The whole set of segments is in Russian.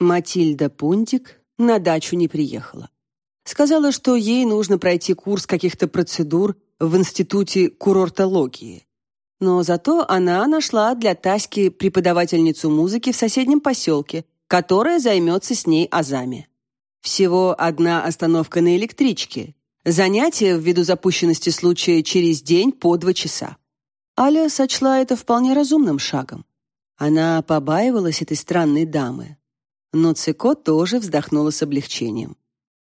Матильда Пунтик на дачу не приехала. Сказала, что ей нужно пройти курс каких-то процедур в Институте курортологии. Но зато она нашла для Таськи преподавательницу музыки в соседнем поселке, которая займется с ней азами. Всего одна остановка на электричке. Занятие ввиду запущенности случая через день по два часа. Аля сочла это вполне разумным шагом. Она побаивалась этой странной дамы. Но Цико тоже вздохнула с облегчением.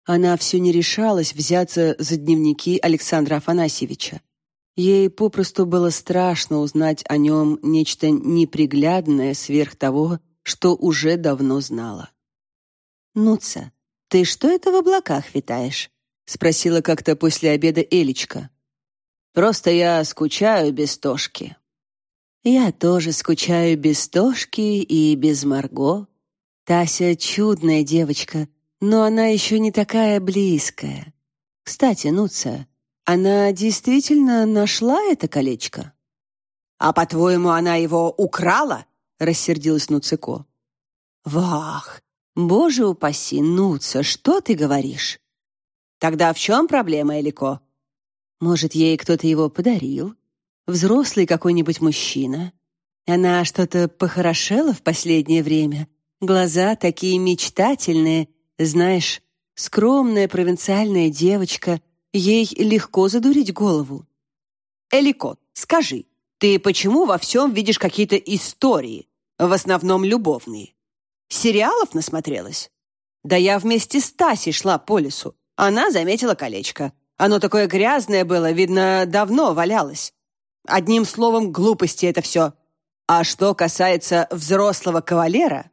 Она все не решалась взяться за дневники Александра Афанасьевича. Ей попросту было страшно узнать о нем нечто неприглядное сверх того, что уже давно знала. «Нуца, ты что это в облаках витаешь?» — спросила как-то после обеда Элечка. Просто я скучаю без Тошки». «Я тоже скучаю без Тошки и без Марго. Тася чудная девочка, но она еще не такая близкая. Кстати, Нуца, она действительно нашла это колечко?» «А, по-твоему, она его украла?» — рассердилась Нуцико. «Вах! Боже упаси, Нуца, что ты говоришь?» «Тогда в чем проблема, Элико?» Может, ей кто-то его подарил? Взрослый какой-нибудь мужчина? Она что-то похорошела в последнее время. Глаза такие мечтательные. Знаешь, скромная провинциальная девочка. Ей легко задурить голову. Элико, скажи, ты почему во всем видишь какие-то истории, в основном любовные? Сериалов насмотрелась? Да я вместе с Тасей шла по лесу. Она заметила колечко. Оно такое грязное было, видно, давно валялось. Одним словом, глупости это все. А что касается взрослого кавалера,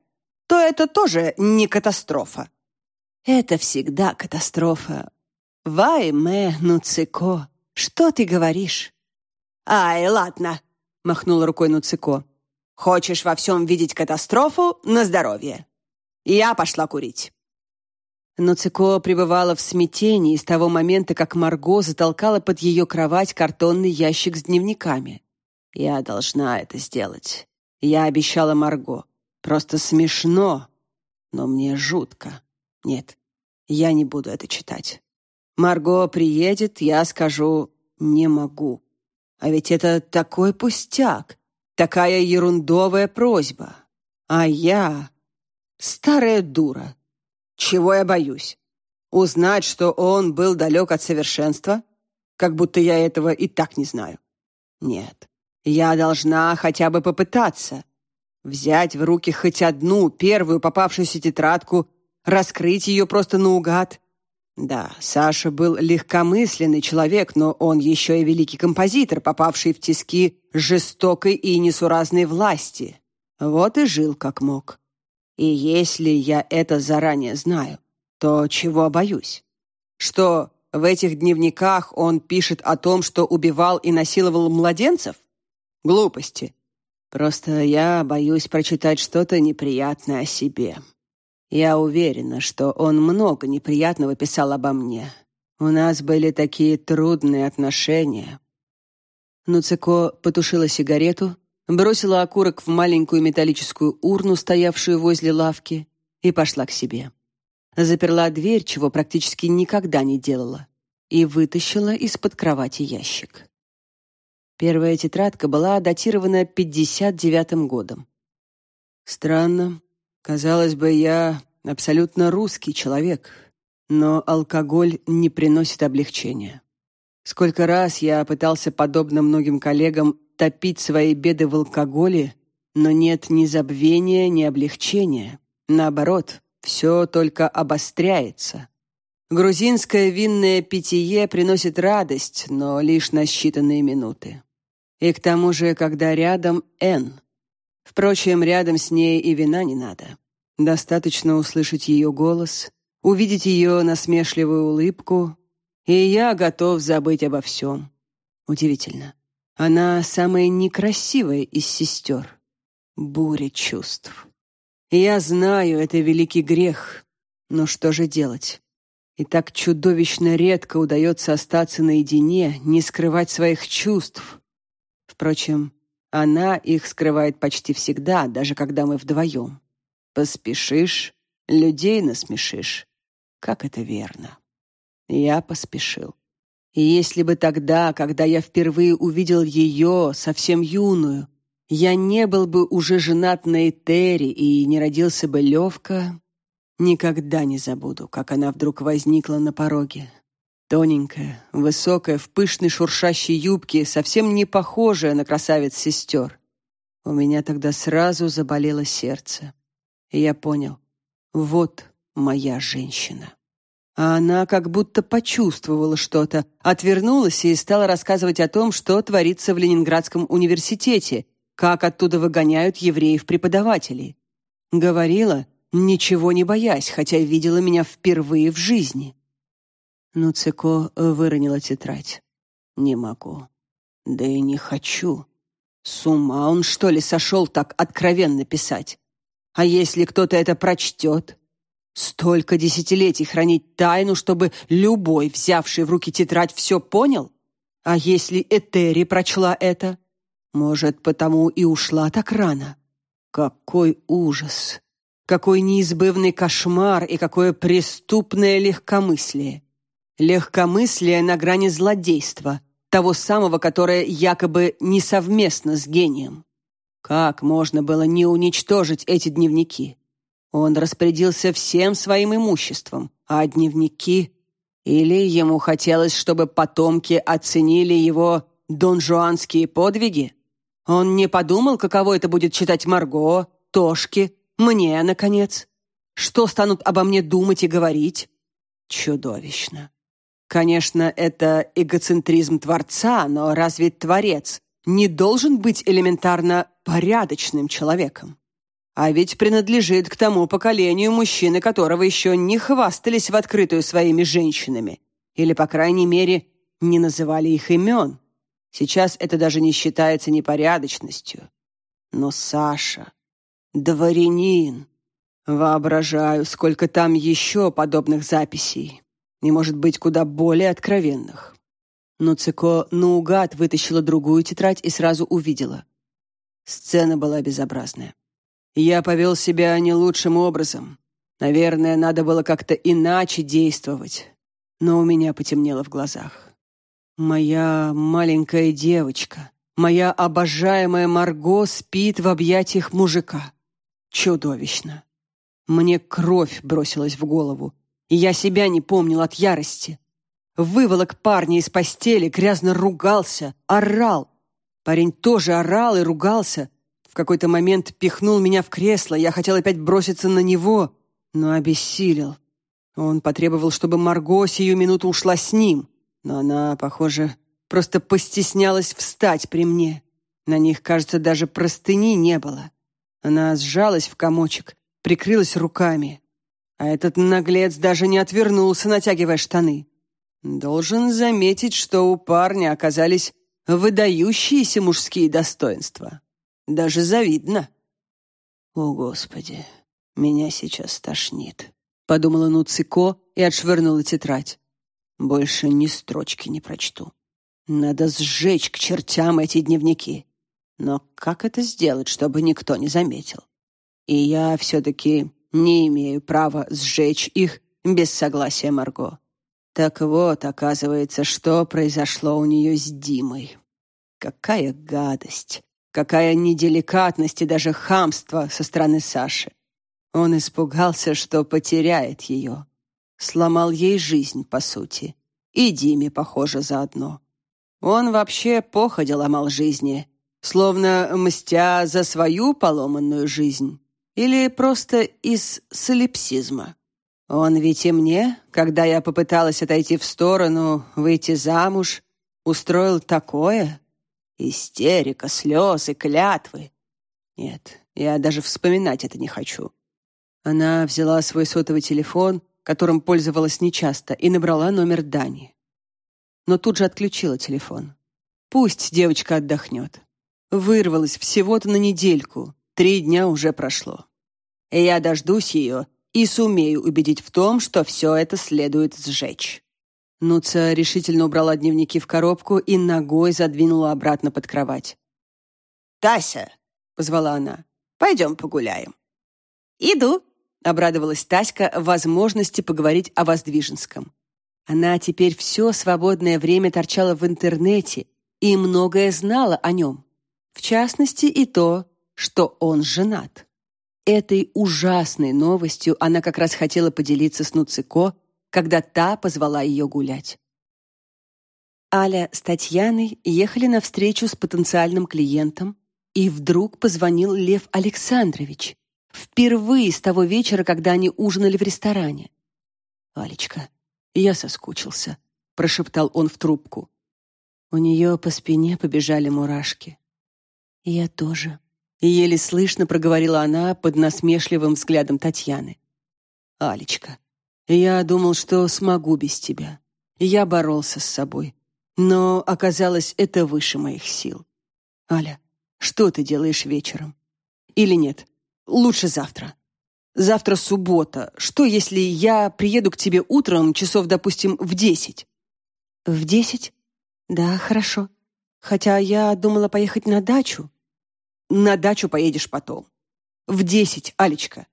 то это тоже не катастрофа. Это всегда катастрофа. Вай мэ Нуцико, что ты говоришь? Ай, ладно, махнула рукой Нуцико. Хочешь во всем видеть катастрофу на здоровье. Я пошла курить. Но Цико пребывала в смятении с того момента, как Марго затолкала под ее кровать картонный ящик с дневниками. «Я должна это сделать. Я обещала Марго. Просто смешно, но мне жутко. Нет, я не буду это читать. Марго приедет, я скажу «не могу». А ведь это такой пустяк, такая ерундовая просьба. А я старая дура, чего я боюсь? Узнать, что он был далек от совершенства? Как будто я этого и так не знаю. Нет, я должна хотя бы попытаться. Взять в руки хоть одну, первую попавшуюся тетрадку, раскрыть ее просто наугад. Да, Саша был легкомысленный человек, но он еще и великий композитор, попавший в тиски жестокой и несуразной власти. Вот и жил как мог. И если я это заранее знаю, то чего боюсь? Что в этих дневниках он пишет о том, что убивал и насиловал младенцев? Глупости. Просто я боюсь прочитать что-то неприятное о себе. Я уверена, что он много неприятного писал обо мне. У нас были такие трудные отношения. Нуцико потушила сигарету, бросила окурок в маленькую металлическую урну, стоявшую возле лавки, и пошла к себе. Заперла дверь, чего практически никогда не делала, и вытащила из-под кровати ящик. Первая тетрадка была датирована 59-м годом. Странно. Казалось бы, я абсолютно русский человек, но алкоголь не приносит облегчения. Сколько раз я пытался, подобно многим коллегам, топить свои беды в алкоголе, но нет ни забвения, ни облегчения. Наоборот, все только обостряется. Грузинское винное питье приносит радость, но лишь на считанные минуты. И к тому же, когда рядом Н. Впрочем, рядом с ней и вина не надо. Достаточно услышать ее голос, увидеть ее насмешливую улыбку, и я готов забыть обо всем. Удивительно. Она самая некрасивая из сестер. Буря чувств. Я знаю, это великий грех, но что же делать? И так чудовищно редко удается остаться наедине, не скрывать своих чувств. Впрочем, она их скрывает почти всегда, даже когда мы вдвоем. Поспешишь людей насмешишь. Как это верно. Я поспешил. И если бы тогда, когда я впервые увидел ее, совсем юную, я не был бы уже женат на Этери и не родился бы Левка, никогда не забуду, как она вдруг возникла на пороге. Тоненькая, высокая, в пышной шуршащей юбке, совсем не похожая на красавиц-сестер. У меня тогда сразу заболело сердце. И я понял, вот моя женщина. А она как будто почувствовала что-то, отвернулась и стала рассказывать о том, что творится в Ленинградском университете, как оттуда выгоняют евреев-преподавателей. Говорила, ничего не боясь, хотя видела меня впервые в жизни. Но Цеко выронила тетрадь. «Не могу. Да и не хочу. С ума он, что ли, сошел так откровенно писать? А если кто-то это прочтет? Столько десятилетий хранить тайну, чтобы любой, взявший в руки тетрадь, все понял? А если Этери прочла это? Может, потому и ушла так рано? Какой ужас! Какой неизбывный кошмар и какое преступное легкомыслие! Легкомыслие на грани злодейства, того самого, которое якобы несовместно с гением. Как можно было не уничтожить эти дневники? Он распорядился всем своим имуществом, а дневники... Или ему хотелось, чтобы потомки оценили его донжуанские подвиги? Он не подумал, каково это будет читать Марго, Тошки, мне, наконец? Что станут обо мне думать и говорить? Чудовищно. Конечно, это эгоцентризм Творца, но разве Творец не должен быть элементарно порядочным человеком? А ведь принадлежит к тому поколению мужчины, которого еще не хвастались в открытую своими женщинами. Или, по крайней мере, не называли их имен. Сейчас это даже не считается непорядочностью. Но Саша, дворянин, воображаю, сколько там еще подобных записей. И, может быть, куда более откровенных. Но Цико наугад вытащила другую тетрадь и сразу увидела. Сцена была безобразная. Я повел себя не лучшим образом. Наверное, надо было как-то иначе действовать. Но у меня потемнело в глазах. Моя маленькая девочка, моя обожаемая Марго спит в объятиях мужика. Чудовищно. Мне кровь бросилась в голову, и я себя не помнил от ярости. Выволок парня из постели, грязно ругался, орал. Парень тоже орал и ругался, в какой-то момент пихнул меня в кресло, я хотел опять броситься на него, но обессилел. Он потребовал, чтобы Марго сию минуту ушла с ним, но она, похоже, просто постеснялась встать при мне. На них, кажется, даже простыни не было. Она сжалась в комочек, прикрылась руками. А этот наглец даже не отвернулся, натягивая штаны. Должен заметить, что у парня оказались выдающиеся мужские достоинства. Даже завидно. О, Господи, меня сейчас тошнит, подумала Нуцико и отшвырнула тетрадь. Больше ни строчки не прочту. Надо сжечь к чертям эти дневники. Но как это сделать, чтобы никто не заметил? И я все-таки не имею права сжечь их без согласия Марго. Так вот, оказывается, что произошло у нее с Димой. Какая гадость! Какая неделикатность и даже хамство со стороны Саши. Он испугался, что потеряет ее. Сломал ей жизнь, по сути. И Диме, похоже, заодно. Он вообще походя ломал жизни, словно мстя за свою поломанную жизнь. Или просто из солипсизма. Он ведь и мне, когда я попыталась отойти в сторону, выйти замуж, устроил такое, Истерика, слезы, клятвы. Нет, я даже вспоминать это не хочу. Она взяла свой сотовый телефон, которым пользовалась нечасто, и набрала номер Дани. Но тут же отключила телефон. Пусть девочка отдохнет. Вырвалась всего-то на недельку. Три дня уже прошло. Я дождусь ее и сумею убедить в том, что все это следует сжечь. Нуца решительно убрала дневники в коробку и ногой задвинула обратно под кровать. «Тася!» — позвала она. «Пойдем погуляем». «Иду!» — обрадовалась Таська возможности поговорить о Воздвиженском. Она теперь все свободное время торчала в интернете и многое знала о нем. В частности, и то, что он женат. Этой ужасной новостью она как раз хотела поделиться с Нуцико, когда та позвала ее гулять. Аля с Татьяной ехали на встречу с потенциальным клиентом, и вдруг позвонил Лев Александрович. Впервые с того вечера, когда они ужинали в ресторане. «Алечка, я соскучился», — прошептал он в трубку. У нее по спине побежали мурашки. «Я тоже», — еле слышно проговорила она под насмешливым взглядом Татьяны. «Алечка, я думал, что смогу без тебя. Я боролся с собой, но оказалось, это выше моих сил. Аля, что ты делаешь вечером? Или нет, лучше завтра. Завтра суббота. Что, если я приеду к тебе утром, часов, допустим, в десять? В десять? Да, хорошо. Хотя я думала поехать на дачу. На дачу поедешь потом. В десять, Алечка.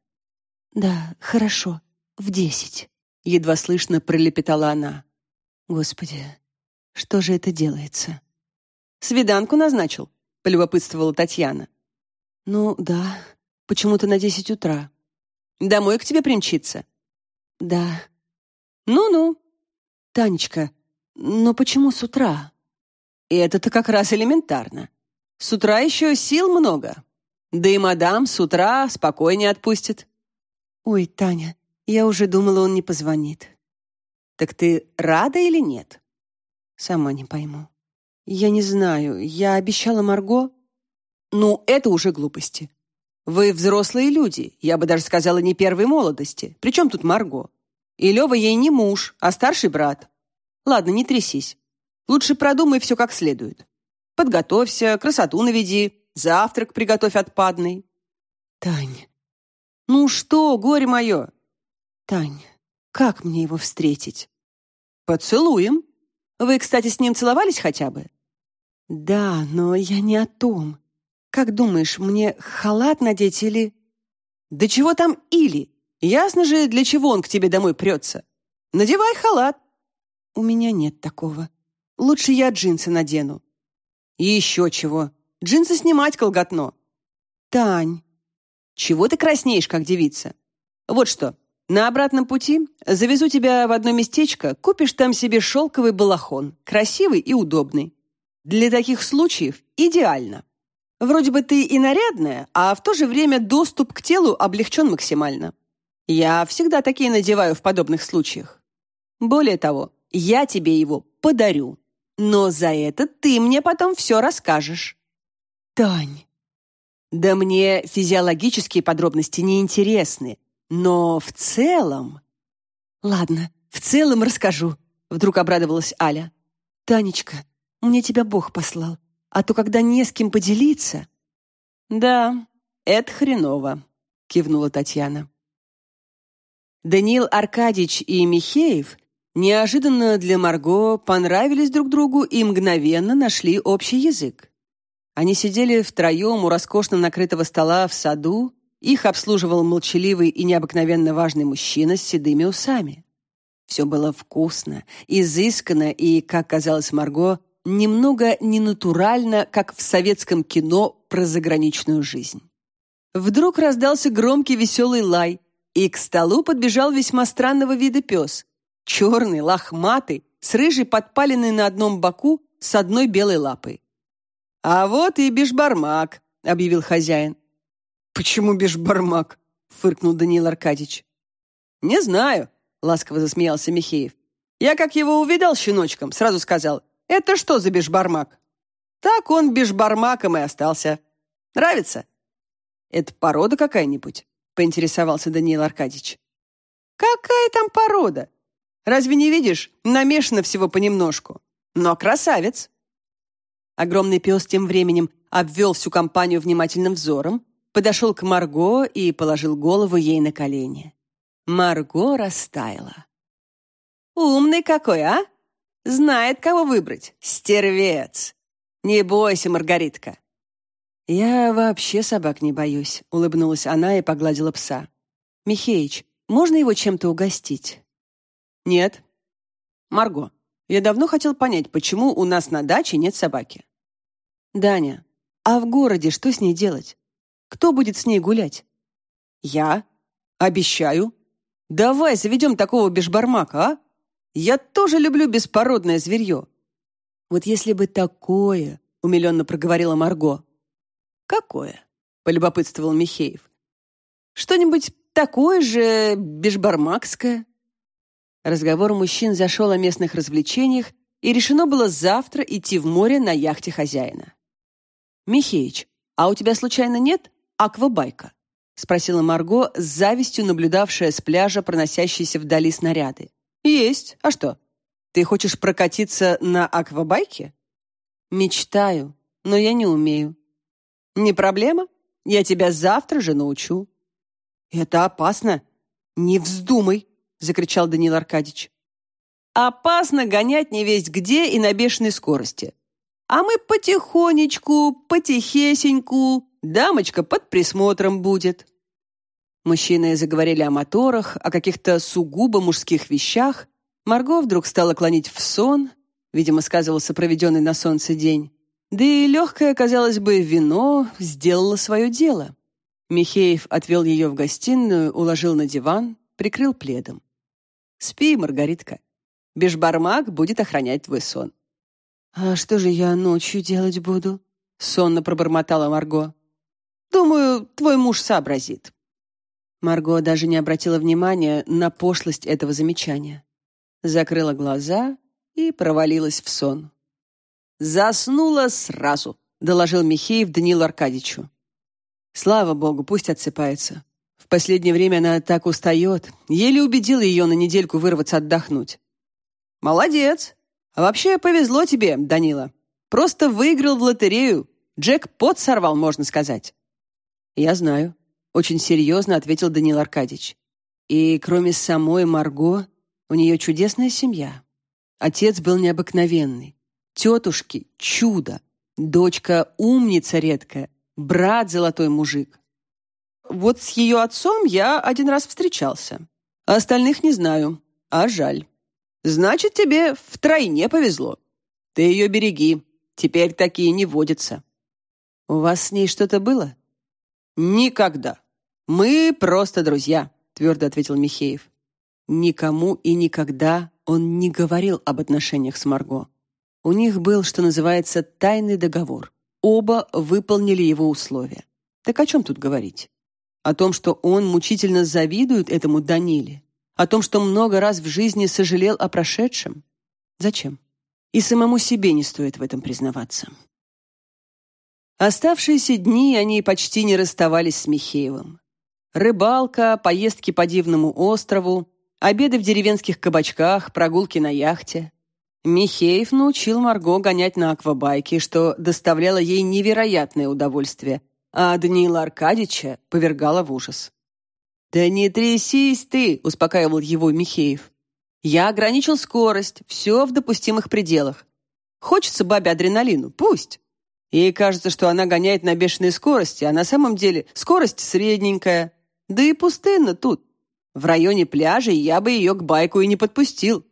Да, хорошо, в десять. Едва слышно пролепетала она. Господи, что же это делается? Свиданку назначил, полюбопытствовала Татьяна. Ну, да, почему-то на десять утра. Домой к тебе примчиться? Да. Ну-ну. Танечка, но почему с утра? И это-то как раз элементарно. С утра еще сил много. Да и мадам с утра спокойнее отпустит. Ой, Таня, я уже думала, он не позвонит. Так ты рада или нет? Сама не пойму. Я не знаю, я обещала Марго. Ну, это уже глупости. Вы взрослые люди, я бы даже сказала, не первой молодости. Причем тут Марго? И Лева ей не муж, а старший брат. Ладно, не трясись. Лучше продумай все как следует. Подготовься, красоту наведи, завтрак приготовь отпадный. Тань. Ну что, горе мое? Тань, как мне его встретить? Поцелуем. Вы, кстати, с ним целовались хотя бы? Да, но я не о том. Как думаешь, мне халат надеть или... Да чего там или? Ясно же, для чего он к тебе домой прется. Надевай халат. У меня нет такого. Лучше я джинсы надену. И еще чего. Джинсы снимать колготно. Тань, чего ты краснеешь, как девица? Вот что, на обратном пути завезу тебя в одно местечко, купишь там себе шелковый балахон, красивый и удобный. Для таких случаев идеально. Вроде бы ты и нарядная, а в то же время доступ к телу облегчен максимально. Я всегда такие надеваю в подобных случаях. Более того, я тебе его подарю. Но за это ты мне потом все расскажешь. Тань. Да мне физиологические подробности не интересны. Но в целом... Ладно, в целом расскажу, вдруг обрадовалась Аля. Танечка, мне тебя Бог послал, а то когда не с кем поделиться... Да, это хреново, кивнула Татьяна. Даниил Аркадьевич и Михеев неожиданно для Марго понравились друг другу и мгновенно нашли общий язык. Они сидели втроем у роскошно накрытого стола в саду их обслуживал молчаливый и необыкновенно важный мужчина с седыми усами. Все было вкусно, изысканно и, как казалось Марго, немного ненатурально, как в советском кино про заграничную жизнь. Вдруг раздался громкий веселый лай, и к столу подбежал весьма странного вида пес. Черный, лохматый, с рыжей подпаленной на одном боку, с одной белой лапой. «А вот и бешбармак», — объявил хозяин. «Почему бешбармак?» — фыркнул Даниил Аркадьевич. «Не знаю», — ласково засмеялся Михеев. «Я как его увидал щеночком, сразу сказал, это что за бешбармак?» Так он бешбармаком и остался. Нравится? Это порода какая-нибудь? Поинтересовался Даниил Аркадьевич. Какая там порода? Разве не видишь? Намешано всего понемножку. Но красавец. Огромный пес тем временем обвел всю компанию внимательным взором, подошел к Марго и положил голову ей на колени. Марго растаяла. «Умный какой, а? Знает, кого выбрать. Стервец! Не бойся, Маргаритка!» «Я вообще собак не боюсь», — улыбнулась она и погладила пса. Михеич, можно его чем-то угостить?» «Нет». «Марго, я давно хотел понять, почему у нас на даче нет собаки». «Даня, а в городе что с ней делать? Кто будет с ней гулять?» «Я. Обещаю. Давай заведем такого бешбармака, а? Я тоже люблю беспородное зверье». «Вот если бы такое», — умиленно проговорила Марго. «Какое?» — полюбопытствовал Михеев. «Что-нибудь такое же бешбармакское?» Разговор мужчин зашел о местных развлечениях, и решено было завтра идти в море на яхте хозяина. «Михеич, а у тебя случайно нет аквабайка?» — спросила Марго, с завистью наблюдавшая с пляжа проносящиеся вдали снаряды. «Есть. А что? Ты хочешь прокатиться на аквабайке?» «Мечтаю, но я не умею». «Не проблема. Я тебя завтра же научу». «Это опасно. Не вздумай!» — закричал Данил Аркадьевич. «Опасно гонять не весть где и на бешеной скорости. А мы потихонечку, потихесеньку, дамочка под присмотром будет». Мужчины заговорили о моторах, о каких-то сугубо мужских вещах. Марго вдруг стала клонить в сон, видимо, сказывался проведенный на солнце день. Да и легкое, казалось бы, вино сделало свое дело. Михеев отвел ее в гостиную, уложил на диван, прикрыл пледом. Спи, Маргаритка. Бешбармак будет охранять твой сон. А что же я ночью делать буду? Сонно пробормотала Марго. Думаю, твой муж сообразит. Марго даже не обратила внимания на пошлость этого замечания. Закрыла глаза и провалилась в сон. «Заснула сразу», — доложил Михеев Данилу Аркадьевичу. «Слава богу, пусть отсыпается. Последнее время она так устает. Еле убедила ее на недельку вырваться отдохнуть. Молодец. А вообще повезло тебе, Данила. Просто выиграл в лотерею. Джек-пот сорвал, можно сказать. Я знаю. Очень серьезно ответил Данил Аркадьевич. И кроме самой Марго, у нее чудесная семья. Отец был необыкновенный. Тетушки — чудо. Дочка — умница редкая. Брат — золотой мужик. Вот с ее отцом я один раз встречался. А остальных не знаю. А жаль. Значит, тебе втройне повезло. Ты ее береги. Теперь такие не водятся. У вас с ней что-то было? Никогда. Мы просто друзья, твердо ответил Михеев. Никому и никогда он не говорил об отношениях с Марго. У них был, что называется, тайный договор. Оба выполнили его условия. Так о чем тут говорить? О том, что он мучительно завидует этому Даниле? О том, что много раз в жизни сожалел о прошедшем? Зачем? И самому себе не стоит в этом признаваться. Оставшиеся дни они почти не расставались с Михеевым. Рыбалка, поездки по дивному острову, обеды в деревенских кабачках, прогулки на яхте. Михеев научил Марго гонять на аквабайке, что доставляло ей невероятное удовольствие, а Даниила Аркадьевича повергала в ужас. «Да не трясись ты!» — успокаивал его Михеев. «Я ограничил скорость, все в допустимых пределах. Хочется бабе адреналину, пусть. Ей кажется, что она гоняет на бешеной скорости, а на самом деле скорость средненькая. Да и пустынно тут. В районе пляжа я бы ее к байку и не подпустил».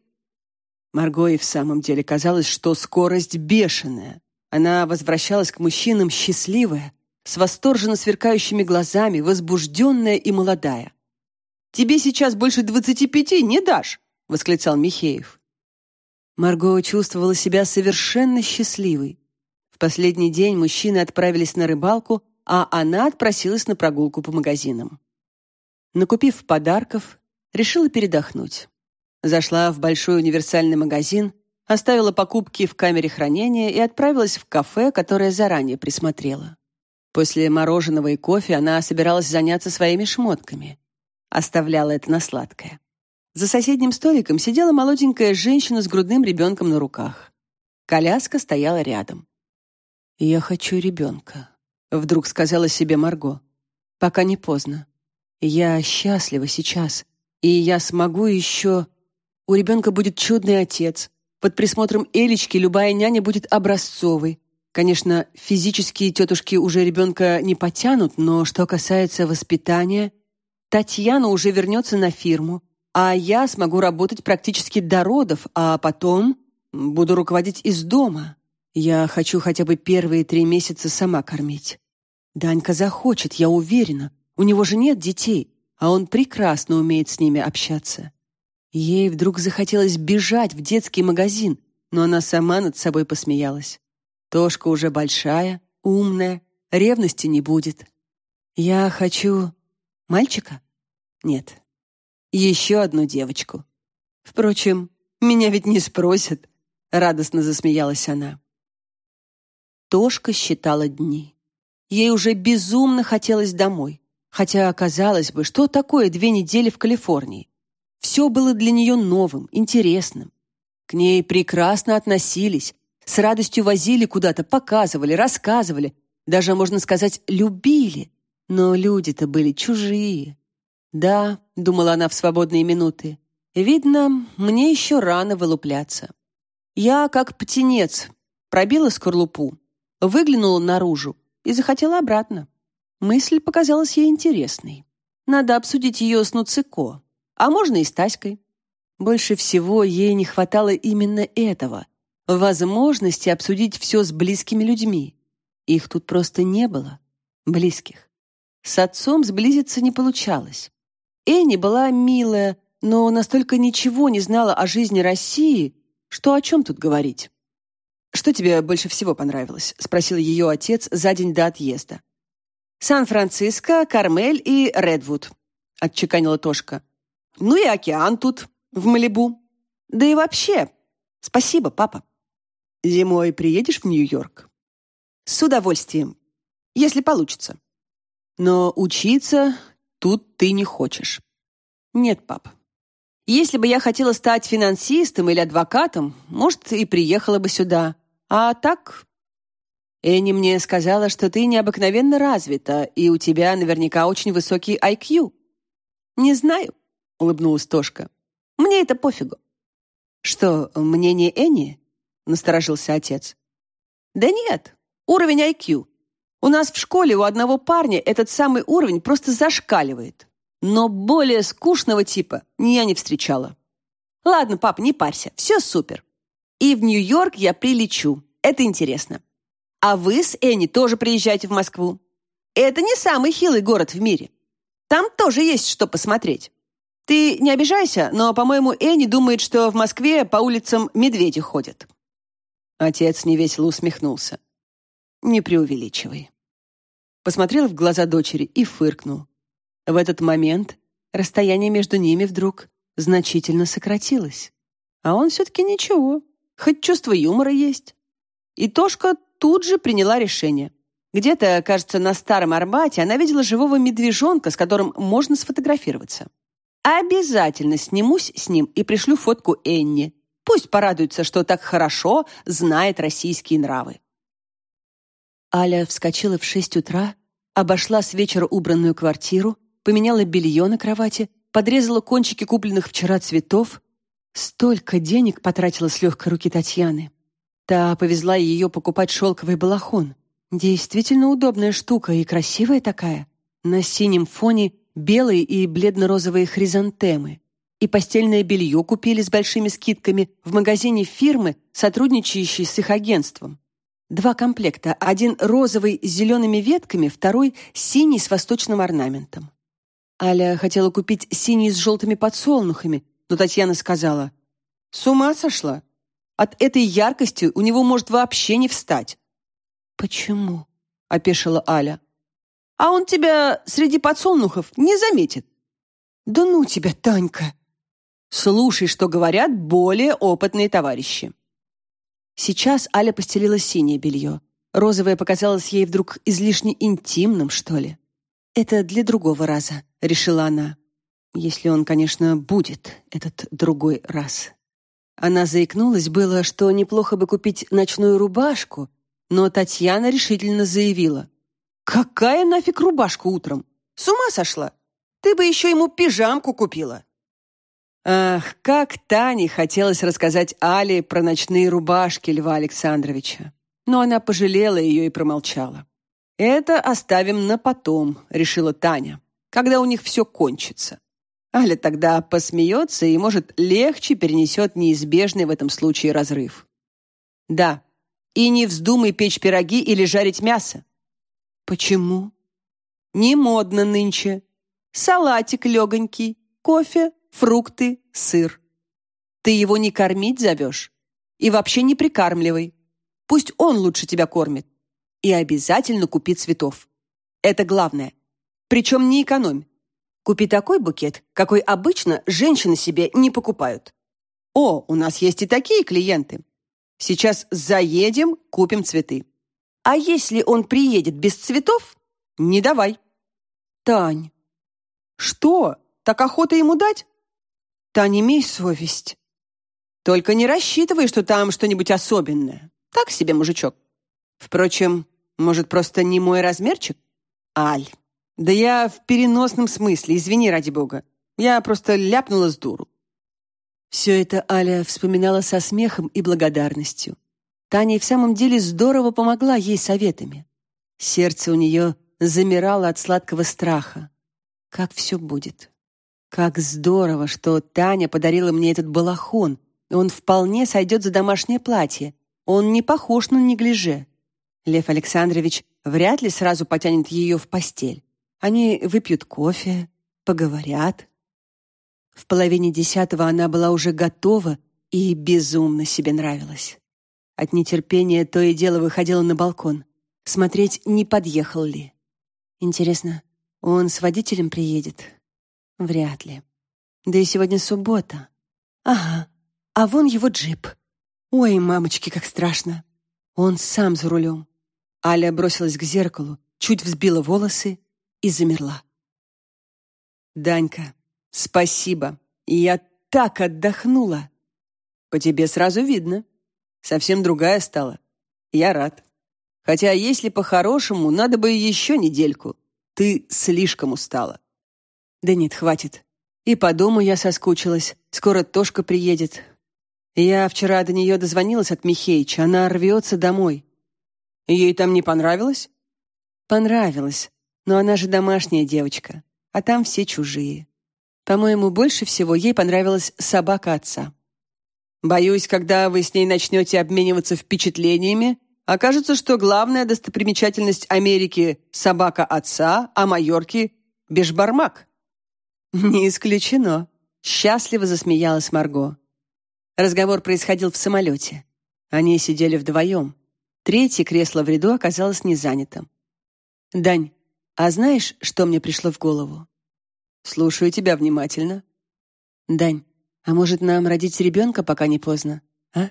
Марго в самом деле казалось, что скорость бешеная. Она возвращалась к мужчинам счастливая, с восторженно сверкающими глазами, возбужденная и молодая. «Тебе сейчас больше двадцати пяти не дашь!» — восклицал Михеев. Марго чувствовала себя совершенно счастливой. В последний день мужчины отправились на рыбалку, а она отпросилась на прогулку по магазинам. Накупив подарков, решила передохнуть. Зашла в большой универсальный магазин, оставила покупки в камере хранения и отправилась в кафе, которое заранее присмотрела. После мороженого и кофе она собиралась заняться своими шмотками. Оставляла это на сладкое. За соседним столиком сидела молоденькая женщина с грудным ребенком на руках. Коляска стояла рядом. «Я хочу ребенка», — вдруг сказала себе Марго. «Пока не поздно. Я счастлива сейчас, и я смогу еще... У ребенка будет чудный отец. Под присмотром Элечки любая няня будет образцовой. Конечно, физические тетушки уже ребенка не потянут, но что касается воспитания, Татьяна уже вернется на фирму, а я смогу работать практически до родов, а потом буду руководить из дома. Я хочу хотя бы первые три месяца сама кормить. Данька захочет, я уверена. У него же нет детей, а он прекрасно умеет с ними общаться. Ей вдруг захотелось бежать в детский магазин, но она сама над собой посмеялась. Тошка уже большая, умная, ревности не будет. Я хочу мальчика? Нет. Еще одну девочку. Впрочем, меня ведь не спросят, радостно засмеялась она. Тошка считала дни. Ей уже безумно хотелось домой. Хотя, казалось бы, что такое две недели в Калифорнии? Все было для нее новым, интересным. К ней прекрасно относились, с радостью возили куда-то, показывали, рассказывали, даже, можно сказать, любили. Но люди-то были чужие. Да, думала она в свободные минуты, видно, мне еще рано вылупляться. Я, как птенец, пробила скорлупу, выглянула наружу и захотела обратно. Мысль показалась ей интересной. Надо обсудить ее с Нуцико, а можно и с Таськой. Больше всего ей не хватало именно этого — возможности обсудить все с близкими людьми. Их тут просто не было, близких. С отцом сблизиться не получалось. Энни была милая, но настолько ничего не знала о жизни России, что о чем тут говорить. «Что тебе больше всего понравилось?» — спросил ее отец за день до отъезда. «Сан-Франциско, Кармель и Редвуд», — отчеканила Тошка. «Ну и океан тут, в Малибу. Да и вообще, спасибо, папа. Зимой приедешь в Нью-Йорк? С удовольствием, если получится. Но учиться тут ты не хочешь. Нет, пап. Если бы я хотела стать финансистом или адвокатом, может, и приехала бы сюда. А так... Энни мне сказала, что ты необыкновенно развита, и у тебя наверняка очень высокий IQ. Не знаю, улыбнулась Тошка. Мне это пофигу. Что, мнение Энни? Насторожился отец. Да нет, уровень IQ. У нас в школе у одного парня этот самый уровень просто зашкаливает. Но более скучного типа я не встречала. Ладно, пап, не парься, все супер. И в Нью-Йорк я прилечу. Это интересно. А вы с Энни тоже приезжайте в Москву. Это не самый хилый город в мире. Там тоже есть что посмотреть. Ты не обижайся, но, по-моему, Энни думает, что в Москве по улицам медведи ходят». Отец невесело усмехнулся. «Не преувеличивай». Посмотрел в глаза дочери и фыркнул. В этот момент расстояние между ними вдруг значительно сократилось. А он все-таки ничего, хоть чувство юмора есть. И Тошка тут же приняла решение. Где-то, кажется, на Старом Арбате она видела живого медвежонка, с которым можно сфотографироваться. Обязательно снимусь с ним и пришлю фотку Энни. Пусть порадуется, что так хорошо знает российские нравы. Аля вскочила в шесть утра, обошла с вечера убранную квартиру, поменяла белье на кровати, подрезала кончики купленных вчера цветов. Столько денег потратила с легкой руки Татьяны. Та повезла ее покупать шелковый балахон. Действительно удобная штука и красивая такая. На синем фоне белые и бледно-розовые хризантемы. И постельное белье купили с большими скидками в магазине фирмы, сотрудничающей с их агентством. Два комплекта, один розовый с зелеными ветками, второй синий с восточным орнаментом. Аля хотела купить синий с желтыми подсолнухами, но Татьяна сказала, «С ума сошла? От этой яркости у него может вообще не встать». «Почему?» — опешила Аля а он тебя среди подсолнухов не заметит. Да ну тебя, Танька. Слушай, что говорят более опытные товарищи. Сейчас Аля постелила синее белье. Розовое показалось ей вдруг излишне интимным, что ли. Это для другого раза, решила она. Если он, конечно, будет этот другой раз. Она заикнулась было, что неплохо бы купить ночную рубашку, но Татьяна решительно заявила: «Какая нафиг рубашка утром? С ума сошла? Ты бы еще ему пижамку купила». Ах, как Тане хотелось рассказать Али про ночные рубашки Льва Александровича. Но она пожалела ее и промолчала. «Это оставим на потом», — решила Таня. когда у них все кончится. Аля тогда посмеется и, может, легче перенесет неизбежный в этом случае разрыв. Да, и не вздумай печь пироги или жарить мясо. Почему? Не модно нынче. Салатик легонький, кофе, фрукты, сыр. Ты его не кормить зовешь? И вообще не прикармливай. Пусть он лучше тебя кормит. И обязательно купи цветов. Это главное. Причем не экономь. Купи такой букет, какой обычно женщины себе не покупают. О, у нас есть и такие клиенты. Сейчас заедем, купим цветы. А если он приедет без цветов, не давай. Тань. Что? Так охота ему дать? Тань, имей совесть. Только не рассчитывай, что там что-нибудь особенное. Так себе мужичок. Впрочем, может, просто не мой размерчик? Аль, да я в переносном смысле, извини ради бога. Я просто ляпнула с дуру. Все это Аля вспоминала со смехом и благодарностью. Таня в самом деле здорово помогла ей советами. Сердце у нее замирало от сладкого страха. Как все будет? Как здорово, что Таня подарила мне этот балахон. Он вполне сойдет за домашнее платье. Он не похож на неглиже. Лев Александрович вряд ли сразу потянет ее в постель. Они выпьют кофе, поговорят. В половине десятого она была уже готова и безумно себе нравилась. От нетерпения то и дело выходила на балкон, смотреть, не подъехал ли. Интересно, он с водителем приедет? Вряд ли. Да и сегодня суббота. Ага, а вон его джип. Ой, мамочки, как страшно. Он сам за рулем. Аля бросилась к зеркалу, чуть взбила волосы и замерла. «Данька, спасибо. Я так отдохнула. По тебе сразу видно. Совсем другая стала. Я рад. Хотя, если по-хорошему, надо бы еще недельку. Ты слишком устала». «Да нет, хватит. И по дому я соскучилась. Скоро Тошка приедет. Я вчера до нее дозвонилась от Михеича. Она рвется домой. Ей там не понравилось?» «Понравилось. Но она же домашняя девочка, а там все чужие. По-моему, больше всего ей понравилась собака отца. Боюсь, когда вы с ней начнете обмениваться впечатлениями, окажется, что главная достопримечательность Америки — собака отца, а Майорки — бешбармак. Не исключено. Счастливо засмеялась Марго. Разговор происходил в самолете. Они сидели вдвоем. Третье кресло в ряду оказалось незанятым. «Дань, а знаешь, что мне пришло в голову? Слушаю тебя внимательно. Дань, а может нам родить ребенка, пока не поздно, а?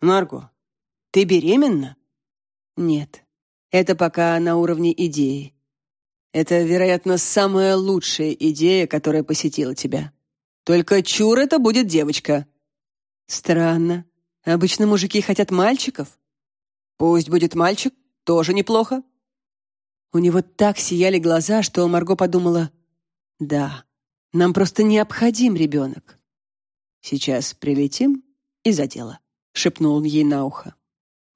Марго, ты беременна? Нет. Это пока на уровне идеи. Это, вероятно, самая лучшая идея, которая посетила тебя. Только чур это будет девочка. Странно. Обычно мужики хотят мальчиков. Пусть будет мальчик, тоже неплохо. У него так сияли глаза, что Марго подумала, «Да, нам просто необходим ребенок». «Сейчас прилетим и за дело», — шепнул он ей на ухо.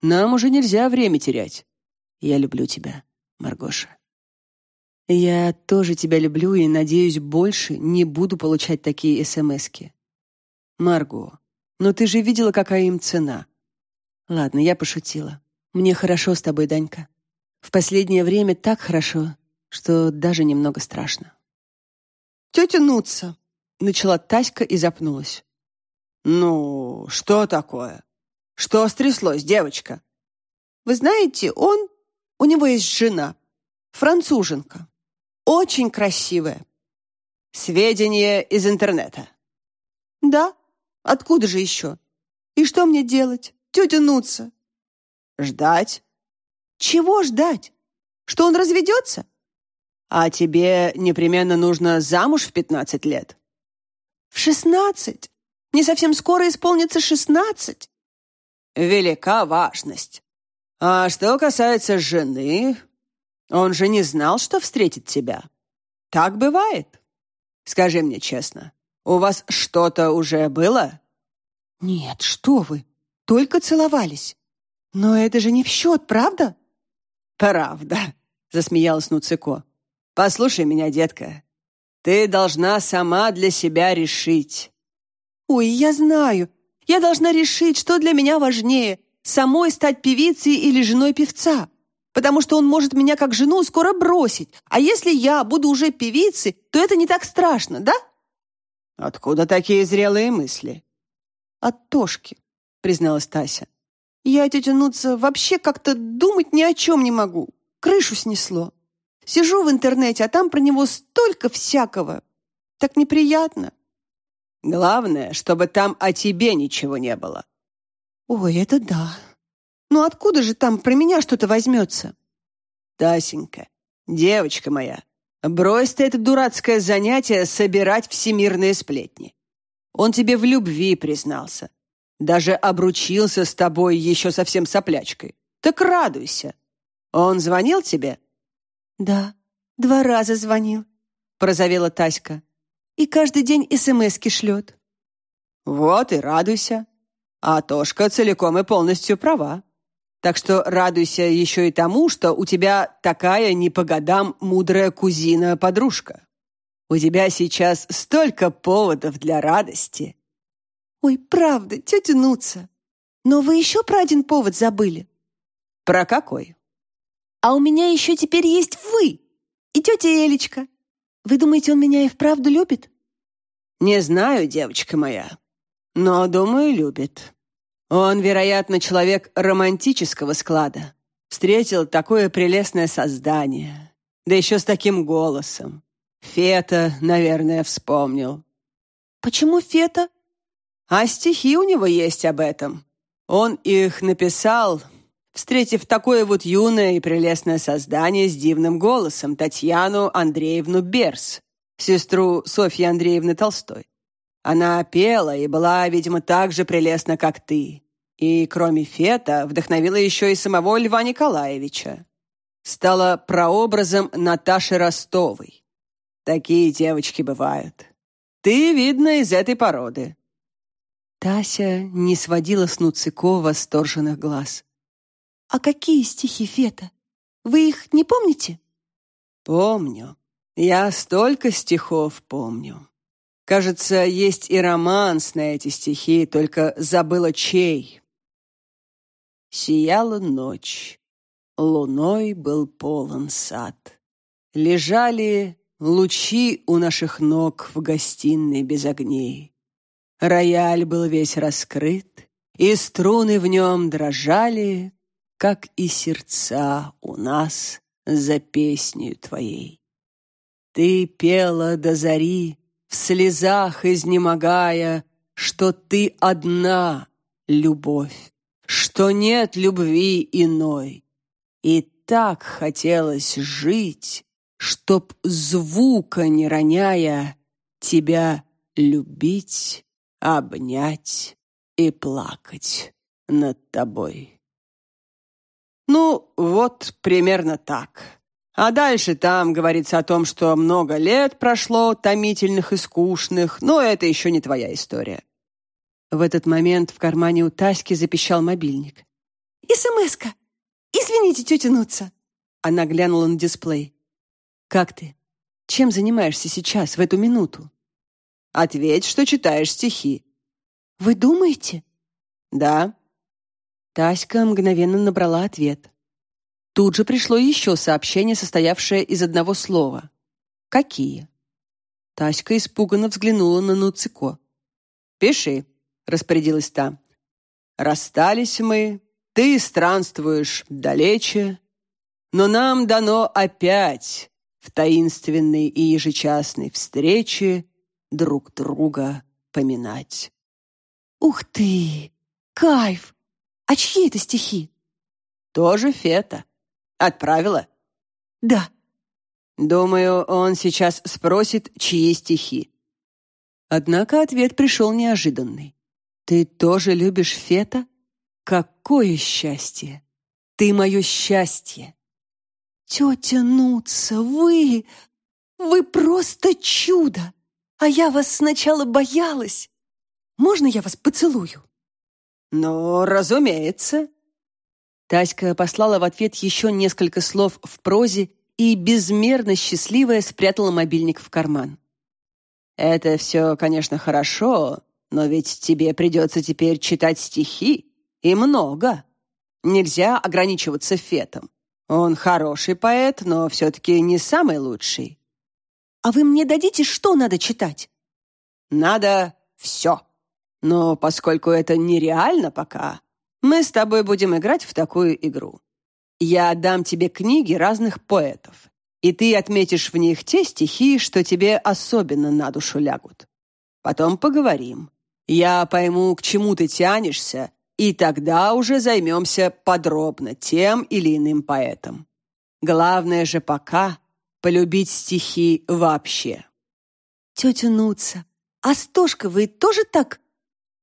«Нам уже нельзя время терять. Я люблю тебя, Маргоша». «Я тоже тебя люблю и, надеюсь, больше не буду получать такие СМСки». «Марго, но ты же видела, какая им цена». «Ладно, я пошутила. Мне хорошо с тобой, Данька. В последнее время так хорошо, что даже немного страшно. «Тетя Нутса!» — начала Таська и запнулась. «Ну, что такое? Что стряслось, девочка?» «Вы знаете, он... У него есть жена, француженка, очень красивая. Сведения из интернета». «Да? Откуда же еще? И что мне делать, тетя Нутса?» «Ждать, чего ждать? Что он разведется? А тебе непременно нужно замуж в пятнадцать лет. В шестнадцать? Не совсем скоро исполнится шестнадцать. Велика важность. А что касается жены, он же не знал, что встретит тебя. Так бывает. Скажи мне честно, у вас что-то уже было? Нет, что вы, только целовались. Но это же не в счет, правда? «Правда», — засмеялась Нуцико. Послушай меня, детка. Ты должна сама для себя решить. Ой, я знаю. Я должна решить, что для меня важнее — самой стать певицей или женой певца. Потому что он может меня как жену скоро бросить. А если я буду уже певицей, то это не так страшно, да? Откуда такие зрелые мысли? От Тошки, призналась Тася. Я, тетя Нуца, вообще как-то думать ни о чем не могу. Крышу снесло. Сижу в интернете, а там про него столько всякого. Так неприятно. Главное, чтобы там о тебе ничего не было. Ой, это да. Ну откуда же там про меня что-то возьмется? Тасенька, девочка моя, брось ты это дурацкое занятие собирать всемирные сплетни. Он тебе в любви признался. Даже обручился с тобой еще совсем соплячкой. Так радуйся. Он звонил тебе? Да, два раза звонил, прозовела Таська. И каждый день СМСки шлет. Вот и радуйся. А Тошка целиком и полностью права. Так что радуйся еще и тому, что у тебя такая не по годам мудрая кузина-подружка. У тебя сейчас столько поводов для радости. Ой, правда, тетя Нуца. Но вы еще про один повод забыли. Про какой? А у меня еще теперь есть вы и тетя Элечка. Вы думаете, он меня и вправду любит? Не знаю, девочка моя, но, думаю, любит. Он, вероятно, человек романтического склада. Встретил такое прелестное создание, да еще с таким голосом. Фета, наверное, вспомнил. Почему Фета? А стихи у него есть об этом. Он их написал, встретив такое вот юное и прелестное создание с дивным голосом, Татьяну Андреевну Берс, сестру Софьи Андреевны Толстой. Она пела и была, видимо, так же прелестна, как ты. И, кроме Фета, вдохновила еще и самого Льва Николаевича. Стала прообразом Наташи Ростовой. Такие девочки бывают. Ты, видно, из этой породы. Тася не сводила с Нуцикова восторженных глаз. «А какие стихи Фета? Вы их не помните?» «Помню. Я столько стихов помню. Кажется, есть и романс на эти стихи, только забыла чей. Сияла ночь, луной был полон сад. Лежали лучи у наших ног в гостиной без огней. Рояль был весь раскрыт, и струны в нем дрожали, как и сердца у нас за песнею твоей. Ты пела до зари, в слезах изнемогая, что ты одна, любовь, что нет любви иной. И так хотелось жить, чтоб звука не роняя, тебя любить, обнять и плакать над тобой. Ну, вот примерно так. А дальше там говорится о том, что много лет прошло, томительных и скучных, но это еще не твоя история. В этот момент в кармане у Таськи запищал мобильник. «СМС-ка! Извините, тетя Нуца!» Она глянула на дисплей. «Как ты? Чем занимаешься сейчас, в эту минуту?» «Ответь, что читаешь стихи». «Вы думаете?» «Да». Таська мгновенно набрала ответ. Тут же пришло еще сообщение, состоявшее из одного слова. «Какие?» Таська испуганно взглянула на Нуцико. «Пиши», — распорядилась та. «Расстались мы, ты странствуешь далече, но нам дано опять в таинственной и ежечасной встрече друг друга поминать». «Ух ты! Кайф! А чьи это стихи?» «Тоже Фета. Отправила? Да. Думаю, он сейчас спросит, чьи стихи. Однако ответ пришел неожиданный. Ты тоже любишь Фета? Какое счастье! Ты мое счастье! Тетя Нуца, вы... Вы просто чудо! А я вас сначала боялась. Можно я вас поцелую? Ну, разумеется. Таська послала в ответ еще несколько слов в прозе и, безмерно счастливая, спрятала мобильник в карман. «Это все, конечно, хорошо, но ведь тебе придется теперь читать стихи. И много. Нельзя ограничиваться Фетом. Он хороший поэт, но все-таки не самый лучший. А вы мне дадите, что надо читать? Надо все. Но поскольку это нереально пока, мы с тобой будем играть в такую игру. Я дам тебе книги разных поэтов, и ты отметишь в них те стихи, что тебе особенно на душу лягут. Потом поговорим. Я пойму, к чему ты тянешься, и тогда уже займемся подробно тем или иным поэтом. Главное же пока полюбить стихи вообще. Тетя Нуца, а с Тошковой тоже так?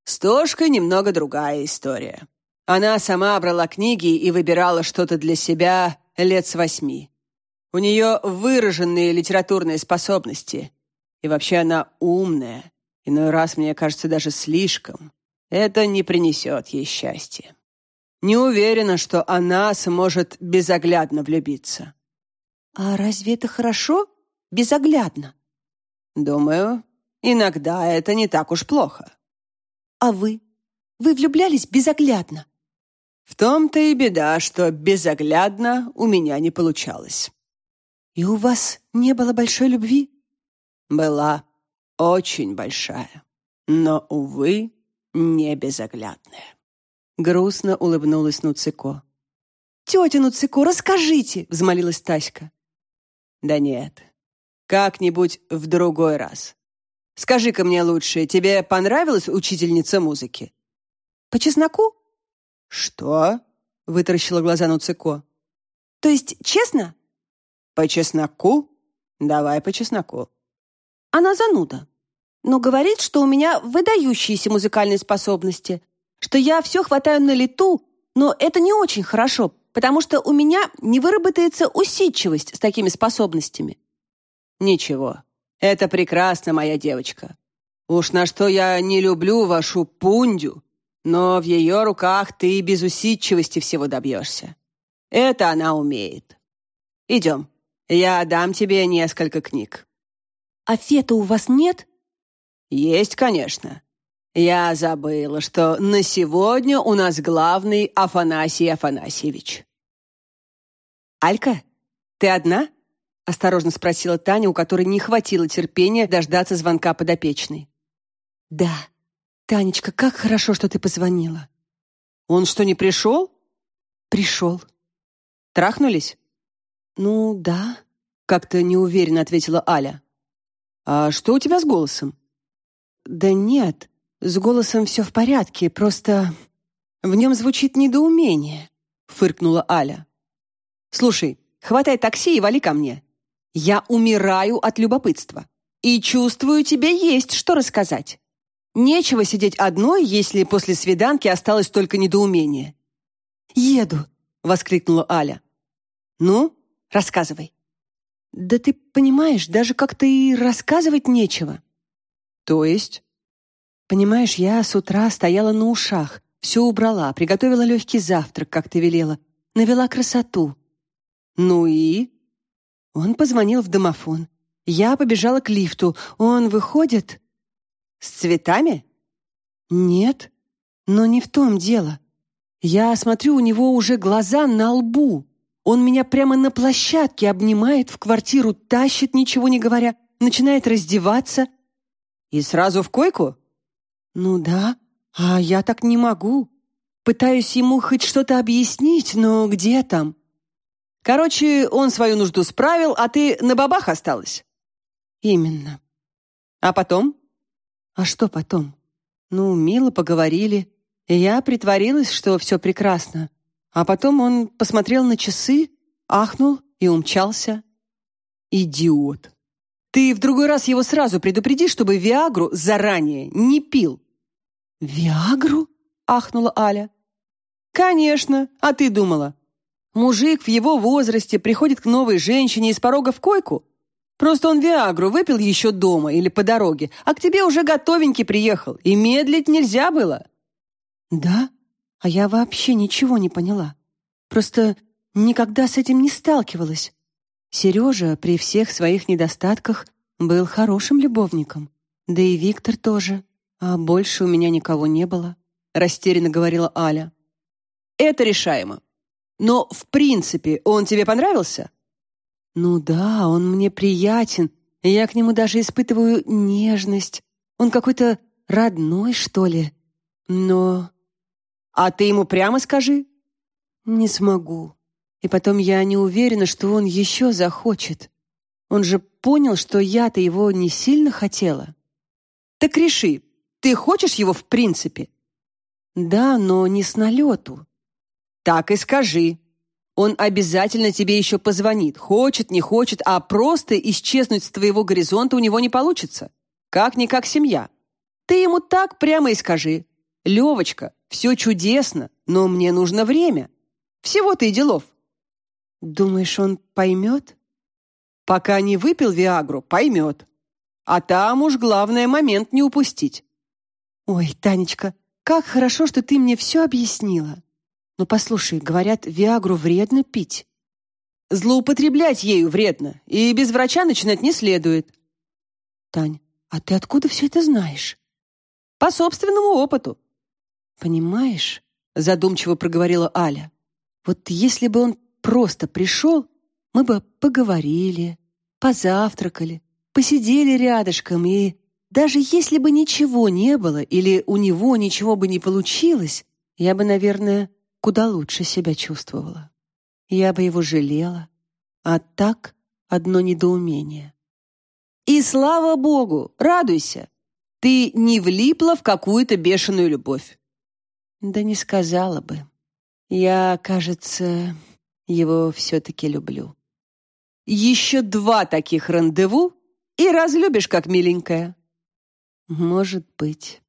С Тошкой немного другая история. Она сама брала книги и выбирала что-то для себя лет с восьми. У нее выраженные литературные способности. И вообще она умная. Иной раз, мне кажется, даже слишком. Это не принесет ей счастья. Не уверена, что она сможет безоглядно влюбиться. А разве это хорошо? Безоглядно? Думаю, иногда это не так уж плохо. А вы? Вы влюблялись безоглядно? В том-то и беда, что безоглядно у меня не получалось. И у вас не было большой любви? Была очень большая, но, увы, не безоглядная. Грустно улыбнулась Нуцико. «Тетя Нуцико, расскажите!» — взмолилась Таська. «Да нет, как-нибудь в другой раз. Скажи-ка мне лучше, тебе понравилась учительница музыки?» «По чесноку?» «Что?» — вытаращила глаза Нуцико. «То есть честно?» «По чесноку? Давай по чесноку». «Она зануда но говорит, что у меня выдающиеся музыкальные способности, что я все хватаю на лету, но это не очень хорошо, потому что у меня не выработается усидчивость с такими способностями. Ничего, это прекрасно, моя девочка. Уж на что я не люблю вашу пундю, но в ее руках ты без усидчивости всего добьешься. Это она умеет. Идем, я дам тебе несколько книг. А фета у вас нет? Есть, конечно. Я забыла, что на сегодня у нас главный Афанасий Афанасьевич. Алька, ты одна? Осторожно спросила Таня, у которой не хватило терпения дождаться звонка подопечной. Да. Танечка, как хорошо, что ты позвонила. Он что, не пришел? Пришел. Трахнулись? Ну, да, как-то неуверенно ответила Аля. А что у тебя с голосом? «Да нет, с голосом все в порядке, просто в нем звучит недоумение», — фыркнула Аля. «Слушай, хватай такси и вали ко мне. Я умираю от любопытства и чувствую, тебе есть что рассказать. Нечего сидеть одной, если после свиданки осталось только недоумение». «Еду», — воскликнула Аля. «Ну, рассказывай». «Да ты понимаешь, даже как-то и рассказывать нечего. То есть? Понимаешь, я с утра стояла на ушах, все убрала, приготовила легкий завтрак, как ты велела, навела красоту. Ну и? Он позвонил в домофон. Я побежала к лифту. Он выходит... С цветами? Нет, но не в том дело. Я смотрю, у него уже глаза на лбу. Он меня прямо на площадке обнимает, в квартиру тащит, ничего не говоря, начинает раздеваться, и сразу в койку? Ну да, а я так не могу. Пытаюсь ему хоть что-то объяснить, но где там? Короче, он свою нужду справил, а ты на бабах осталась. Именно. А потом? А что потом? Ну, мило поговорили. Я притворилась, что все прекрасно. А потом он посмотрел на часы, ахнул и умчался. Идиот. Ты в другой раз его сразу предупреди, чтобы Виагру заранее не пил». «Виагру?» — ахнула Аля. «Конечно, а ты думала? Мужик в его возрасте приходит к новой женщине из порога в койку? Просто он Виагру выпил еще дома или по дороге, а к тебе уже готовенький приехал, и медлить нельзя было». «Да? А я вообще ничего не поняла. Просто никогда с этим не сталкивалась. Сережа при всех своих недостатках был хорошим любовником. Да и Виктор тоже. А больше у меня никого не было, растерянно говорила Аля. Это решаемо. Но, в принципе, он тебе понравился? Ну да, он мне приятен. Я к нему даже испытываю нежность. Он какой-то родной, что ли. Но... А ты ему прямо скажи. Не смогу. И потом я не уверена, что он еще захочет. Он же понял, что я-то его не сильно хотела. Так реши, ты хочешь его в принципе? Да, но не с налету. Так и скажи. Он обязательно тебе еще позвонит. Хочет, не хочет, а просто исчезнуть с твоего горизонта у него не получится. Как-никак семья. Ты ему так прямо и скажи. Левочка, все чудесно, но мне нужно время. Всего-то и делов. Думаешь, он поймет? Пока не выпил Виагру, поймет. А там уж главное момент не упустить. Ой, Танечка, как хорошо, что ты мне все объяснила. Но послушай, говорят, Виагру вредно пить. Злоупотреблять ею вредно, и без врача начинать не следует. Тань, а ты откуда все это знаешь? По собственному опыту. Понимаешь, задумчиво проговорила Аля. Вот если бы он просто пришел, мы бы поговорили, позавтракали, посидели рядышком и даже если бы ничего не было или у него ничего бы не получилось, я бы, наверное, куда лучше себя чувствовала. Я бы его жалела, а так одно недоумение. И слава богу, радуйся. Ты не влипла в какую-то бешеную любовь. Да не сказала бы. Я, кажется, его все-таки люблю. Еще два таких рандеву и разлюбишь, как миленькая. Может быть.